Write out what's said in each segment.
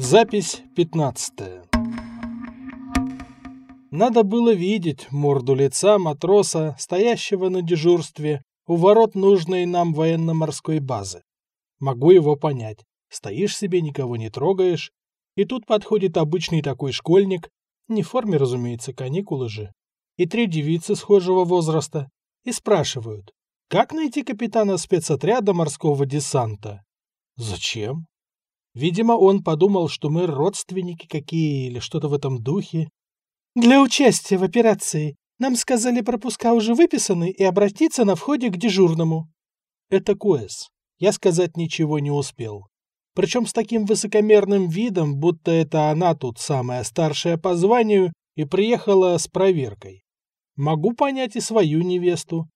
Запись 15. Надо было видеть морду лица матроса, стоящего на дежурстве у ворот нужной нам военно-морской базы. Могу его понять. Стоишь себе, никого не трогаешь, и тут подходит обычный такой школьник, не в форме, разумеется, каникулы же, и три девицы схожего возраста, и спрашивают, как найти капитана спецотряда морского десанта? Зачем? Видимо, он подумал, что мы родственники какие или что-то в этом духе. Для участия в операции нам сказали, пропуска уже выписаны и обратиться на входе к дежурному. Это Коэс. Я сказать ничего не успел. Причем с таким высокомерным видом, будто это она тут самая старшая по званию и приехала с проверкой. Могу понять и свою невесту.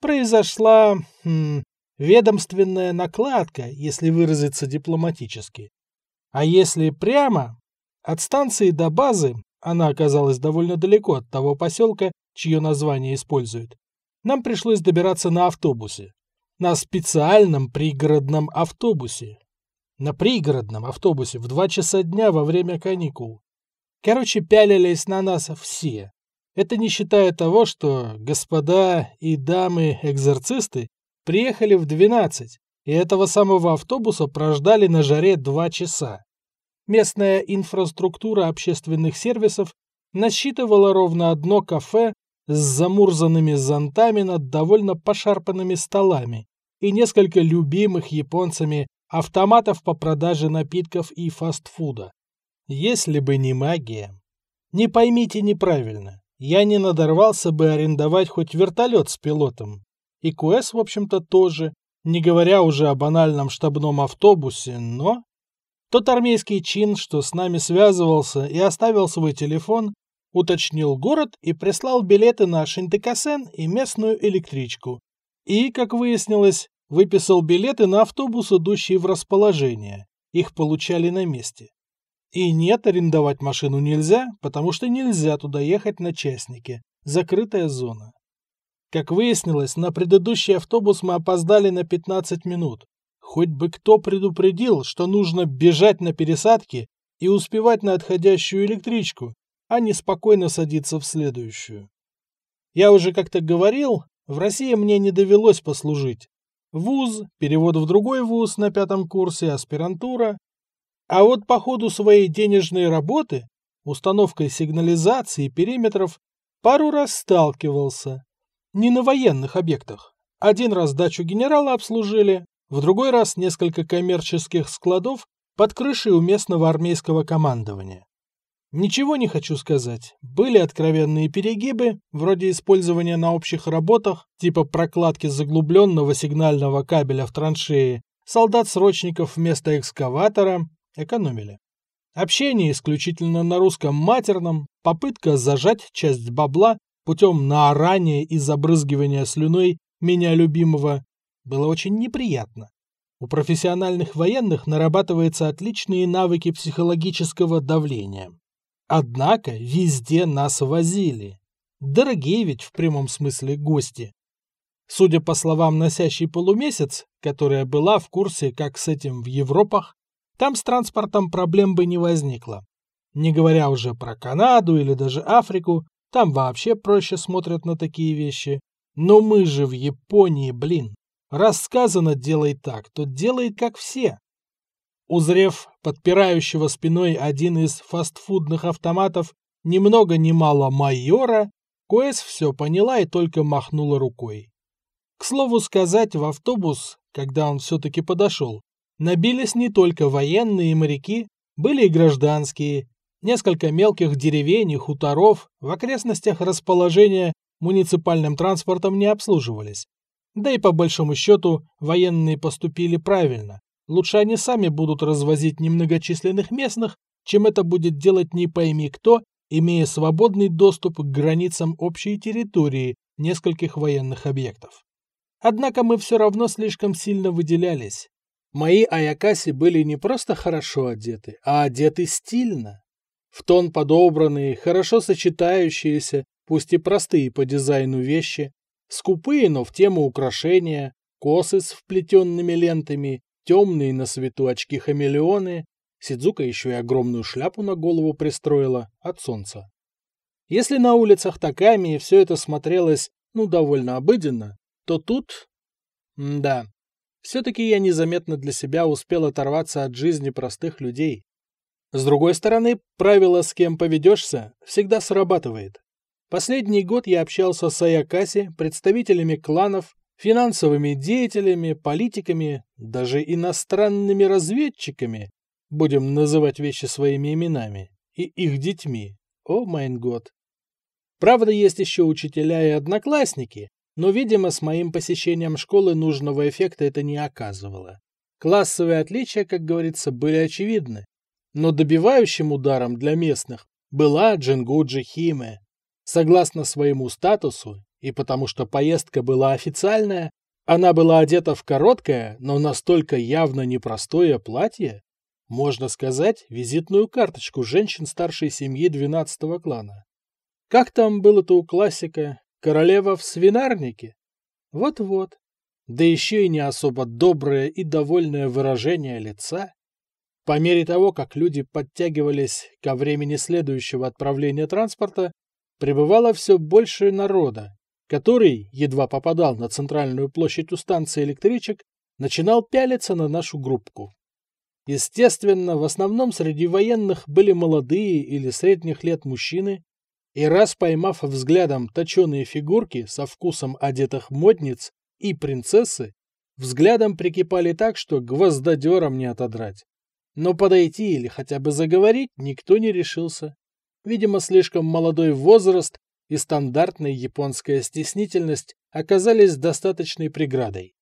Произошла хм, ведомственная накладка, если выразиться дипломатически. А если прямо, от станции до базы, она оказалась довольно далеко от того поселка, чье название используют, нам пришлось добираться на автобусе. На специальном пригородном автобусе. На пригородном автобусе в два часа дня во время каникул. Короче, пялились на нас все. Это не считая того, что господа и дамы-экзорцисты приехали в 12, и этого самого автобуса прождали на жаре два часа. Местная инфраструктура общественных сервисов насчитывала ровно одно кафе с замурзанными зонтами над довольно пошарпанными столами и несколько любимых японцами автоматов по продаже напитков и фастфуда. Если бы не магия. Не поймите неправильно, я не надорвался бы арендовать хоть вертолет с пилотом. И КУЭС, в общем-то, тоже, не говоря уже о банальном штабном автобусе, но... Тот армейский чин, что с нами связывался и оставил свой телефон, уточнил город и прислал билеты на Шинтекасен и местную электричку. И, как выяснилось, выписал билеты на автобус, идущий в расположение. Их получали на месте. И нет, арендовать машину нельзя, потому что нельзя туда ехать на частнике. Закрытая зона. Как выяснилось, на предыдущий автобус мы опоздали на 15 минут. Хоть бы кто предупредил, что нужно бежать на пересадке и успевать на отходящую электричку, а не спокойно садиться в следующую. Я уже как-то говорил, в России мне не довелось послужить. Вуз, перевод в другой вуз на пятом курсе, аспирантура, а вот по ходу своей денежной работы, установкой сигнализации периметров, пару раз сталкивался. Не на военных объектах. Один раз дачу генерала обслужили, в другой раз несколько коммерческих складов под крышей у местного армейского командования. Ничего не хочу сказать. Были откровенные перегибы, вроде использования на общих работах, типа прокладки заглубленного сигнального кабеля в траншеи, солдат-срочников вместо экскаватора, Экономили. Общение исключительно на русском матерном, попытка зажать часть бабла путем наорания и забрызгивания слюной меня любимого было очень неприятно. У профессиональных военных нарабатываются отличные навыки психологического давления. Однако везде нас возили. Дорогие ведь в прямом смысле гости. Судя по словам носящей полумесяц, которая была в курсе, как с этим в Европах, там с транспортом проблем бы не возникло. Не говоря уже про Канаду или даже Африку, там вообще проще смотрят на такие вещи. Но мы же в Японии, блин. Раз сказано «делай так», то делай как все. Узрев подпирающего спиной один из фастфудных автоматов ни много ни мало майора, Коэс все поняла и только махнула рукой. К слову сказать, в автобус, когда он все-таки подошел, Набились не только военные и моряки, были и гражданские. Несколько мелких деревень и хуторов в окрестностях расположения муниципальным транспортом не обслуживались. Да и по большому счету военные поступили правильно. Лучше они сами будут развозить немногочисленных местных, чем это будет делать не пойми кто, имея свободный доступ к границам общей территории нескольких военных объектов. Однако мы все равно слишком сильно выделялись. Мои Аякаси были не просто хорошо одеты, а одеты стильно. В тон подобранные, хорошо сочетающиеся, пусть и простые по дизайну вещи, скупые, но в тему украшения, косы с вплетенными лентами, темные на свету очки-хамелеоны, Сидзука еще и огромную шляпу на голову пристроила от солнца. Если на улицах Таками все это смотрелось, ну, довольно обыденно, то тут... М да, все-таки я незаметно для себя успел оторваться от жизни простых людей. С другой стороны, правило «с кем поведешься» всегда срабатывает. Последний год я общался с Аякаси, представителями кланов, финансовыми деятелями, политиками, даже иностранными разведчиками, будем называть вещи своими именами, и их детьми. O, mein Gott. Правда, есть еще учителя и одноклассники, но, видимо, с моим посещением школы нужного эффекта это не оказывало. Классовые отличия, как говорится, были очевидны. Но добивающим ударом для местных была Джингуджи Химе, Согласно своему статусу, и потому что поездка была официальная, она была одета в короткое, но настолько явно непростое платье, можно сказать, визитную карточку женщин старшей семьи 12 клана. Как там было-то у классика? Королева в свинарнике? Вот-вот. Да еще и не особо доброе и довольное выражение лица. По мере того, как люди подтягивались ко времени следующего отправления транспорта, прибывало все больше народа, который, едва попадал на центральную площадь у станции электричек, начинал пялиться на нашу группку. Естественно, в основном среди военных были молодые или средних лет мужчины, и раз поймав взглядом точеные фигурки со вкусом одетых модниц и принцессы, взглядом прикипали так, что гвоздодером не отодрать. Но подойти или хотя бы заговорить никто не решился. Видимо, слишком молодой возраст и стандартная японская стеснительность оказались достаточной преградой.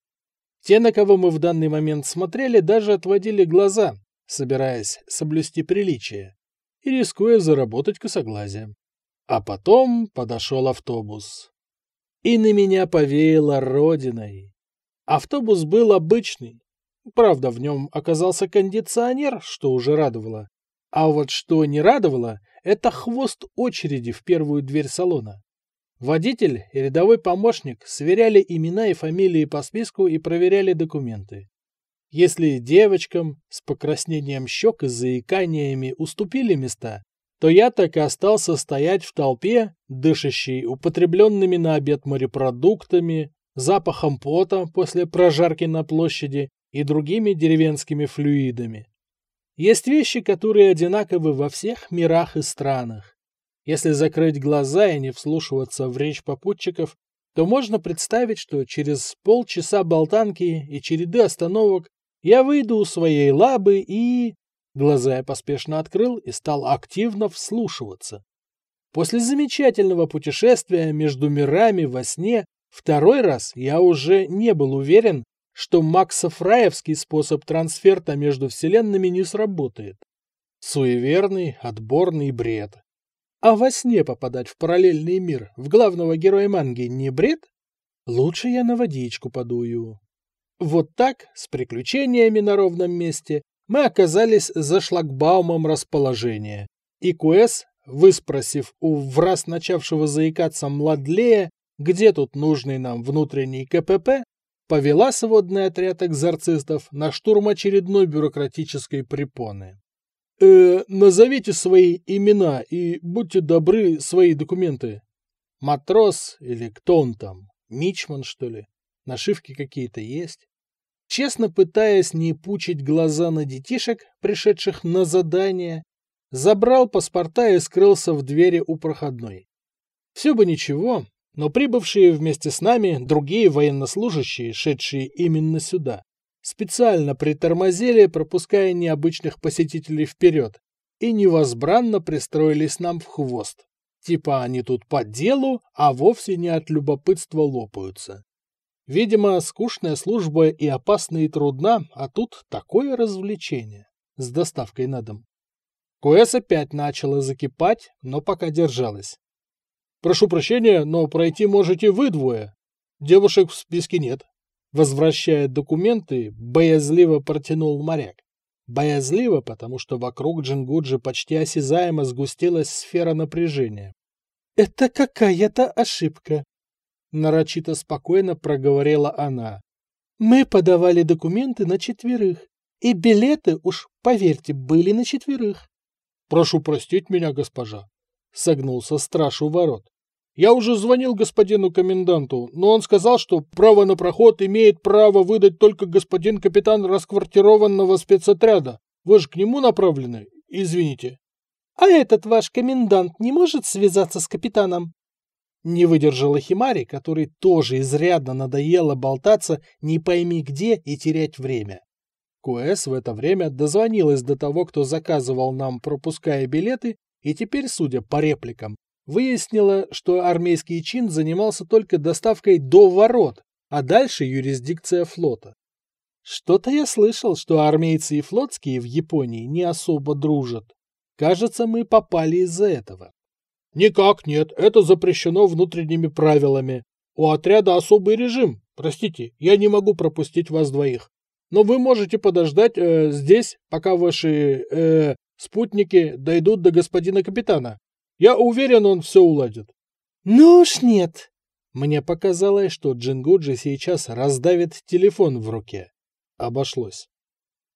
Те, на кого мы в данный момент смотрели, даже отводили глаза, собираясь соблюсти приличие и рискуя заработать косоглазие. А потом подошел автобус. И на меня повеяло родиной. Автобус был обычный. Правда, в нем оказался кондиционер, что уже радовало. А вот что не радовало, это хвост очереди в первую дверь салона. Водитель и рядовой помощник сверяли имена и фамилии по списку и проверяли документы. Если девочкам с покраснением щек и заиканиями уступили места, то я так и остался стоять в толпе, дышащей употребленными на обед морепродуктами, запахом пота после прожарки на площади и другими деревенскими флюидами. Есть вещи, которые одинаковы во всех мирах и странах. Если закрыть глаза и не вслушиваться в речь попутчиков, то можно представить, что через полчаса болтанки и череды остановок я выйду у своей лабы и... Глаза я поспешно открыл и стал активно вслушиваться. После замечательного путешествия между мирами во сне второй раз я уже не был уверен, что максофраевский способ трансферта между вселенными не сработает. Суеверный, отборный бред. А во сне попадать в параллельный мир в главного героя манги не бред? Лучше я на водичку подую. Вот так, с приключениями на ровном месте, мы оказались за шлагбаумом расположения. И Куэс, выспросив у враз начавшего заикаться Младлея, где тут нужный нам внутренний КПП, повела сводный отряд экзорцистов на штурм очередной бюрократической препоны. «Э, назовите свои имена и будьте добры свои документы. Матрос или кто он там? Мичман, что ли? Нашивки какие-то есть?» Честно пытаясь не пучить глаза на детишек, пришедших на задание, забрал паспорта и скрылся в двери у проходной. Все бы ничего, но прибывшие вместе с нами другие военнослужащие, шедшие именно сюда, специально притормозили, пропуская необычных посетителей вперед, и невозбранно пристроились нам в хвост. Типа они тут по делу, а вовсе не от любопытства лопаются. Видимо, скучная служба и опасна и трудна, а тут такое развлечение с доставкой на дом. КС опять начала закипать, но пока держалась. Прошу прощения, но пройти можете вы двое. Девушек в списке нет. Возвращая документы, боязливо протянул моряк. Боязливо, потому что вокруг Джингуджи почти осязаемо сгустилась сфера напряжения. «Это какая-то ошибка», — нарочито спокойно проговорила она. «Мы подавали документы на четверых, И билеты, уж поверьте, были на четверых. Прошу простить меня, госпожа, согнулся страж у ворот. Я уже звонил господину коменданту, но он сказал, что право на проход имеет право выдать только господин капитан расквартированного спецотряда. Вы же к нему направлены? Извините. А этот ваш комендант не может связаться с капитаном? Не выдержала Химари, который тоже изрядно надоело болтаться не пойми где и терять время. Куэс в это время дозвонилась до того, кто заказывал нам пропуска и билеты, и теперь, судя по репликам, выяснила, что армейский чин занимался только доставкой до ворот, а дальше юрисдикция флота. Что-то я слышал, что армейцы и флотские в Японии не особо дружат. Кажется, мы попали из-за этого. Никак нет, это запрещено внутренними правилами. У отряда особый режим. Простите, я не могу пропустить вас двоих. Но вы можете подождать э, здесь, пока ваши э, спутники дойдут до господина капитана. Я уверен, он все уладит. Ну уж нет. Мне показалось, что Джингуджи сейчас раздавит телефон в руке. Обошлось.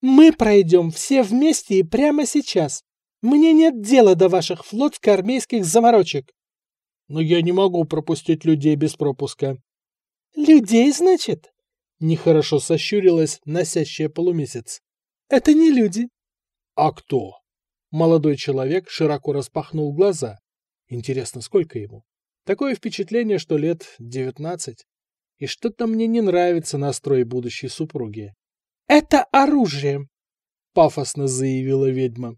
Мы пройдем все вместе и прямо сейчас. Мне нет дела до ваших флотско-армейских заморочек. Но я не могу пропустить людей без пропуска. Людей, значит? Нехорошо сощурилась носящая полумесяц. Это не люди. А кто? Молодой человек широко распахнул глаза. Интересно, сколько ему? Такое впечатление, что лет девятнадцать. И что-то мне не нравится настрой будущей супруги. «Это оружие!» — пафосно заявила ведьма.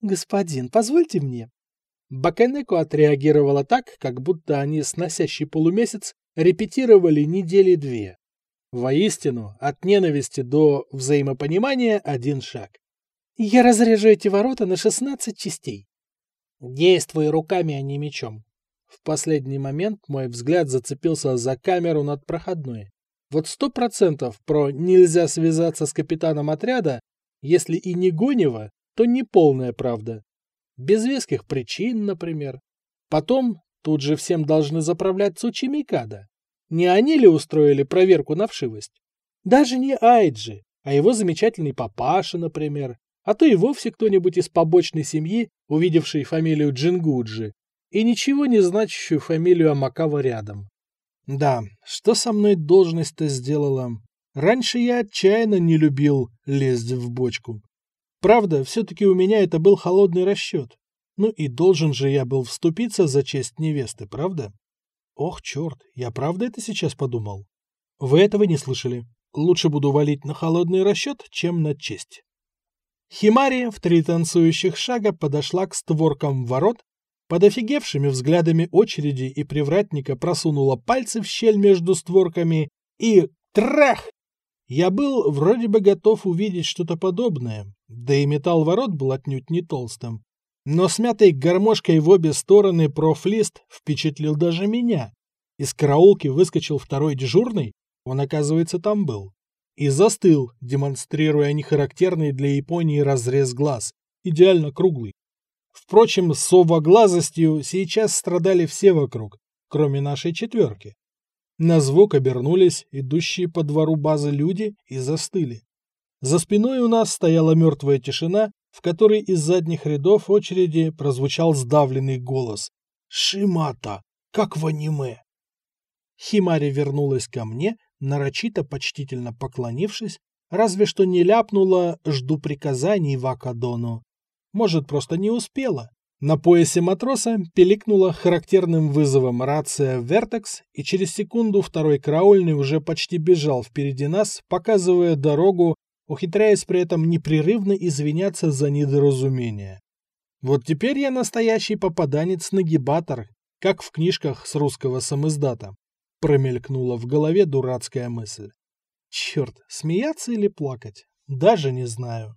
«Господин, позвольте мне». Баканеко отреагировала так, как будто они с носящий полумесяц репетировали недели две. Воистину, от ненависти до взаимопонимания один шаг. Я разрежу эти ворота на шестнадцать частей. Действуй руками, а не мечом. В последний момент мой взгляд зацепился за камеру над проходной. Вот сто процентов про «нельзя связаться с капитаном отряда», если и не Гонева, то не полная правда. Без веских причин, например. Потом тут же всем должны заправлять Цучи Микада. Не они ли устроили проверку на вшивость? Даже не Айджи, а его замечательный папаша, например а то и вовсе кто-нибудь из побочной семьи, увидевший фамилию Джингуджи, и ничего не значащую фамилию Амакава рядом. Да, что со мной должность-то сделала? Раньше я отчаянно не любил лезть в бочку. Правда, все-таки у меня это был холодный расчет. Ну и должен же я был вступиться за честь невесты, правда? Ох, черт, я правда это сейчас подумал? Вы этого не слышали. Лучше буду валить на холодный расчет, чем на честь. Химари в три танцующих шага подошла к створкам ворот, под офигевшими взглядами очереди и привратника просунула пальцы в щель между створками и трах! Я был вроде бы готов увидеть что-то подобное, да и металл ворот был отнюдь не толстым. Но смятой гармошкой в обе стороны профлист впечатлил даже меня. Из караулки выскочил второй дежурный, он, оказывается, там был и застыл, демонстрируя нехарактерный для Японии разрез глаз, идеально круглый. Впрочем, с совоглазостью сейчас страдали все вокруг, кроме нашей четверки. На звук обернулись идущие по двору базы люди и застыли. За спиной у нас стояла мертвая тишина, в которой из задних рядов очереди прозвучал сдавленный голос. «Шимата! Как в аниме!» Химари вернулась ко мне, нарочито почтительно поклонившись, разве что не ляпнула «жду приказаний Вакадону». Может, просто не успела. На поясе матроса пиликнула характерным вызовом рация «Вертекс», и через секунду второй караульный уже почти бежал впереди нас, показывая дорогу, ухитряясь при этом непрерывно извиняться за недоразумение. Вот теперь я настоящий попаданец-нагибатор, как в книжках с русского самиздата. Промелькнула в голове дурацкая мысль. Черт, смеяться или плакать? Даже не знаю.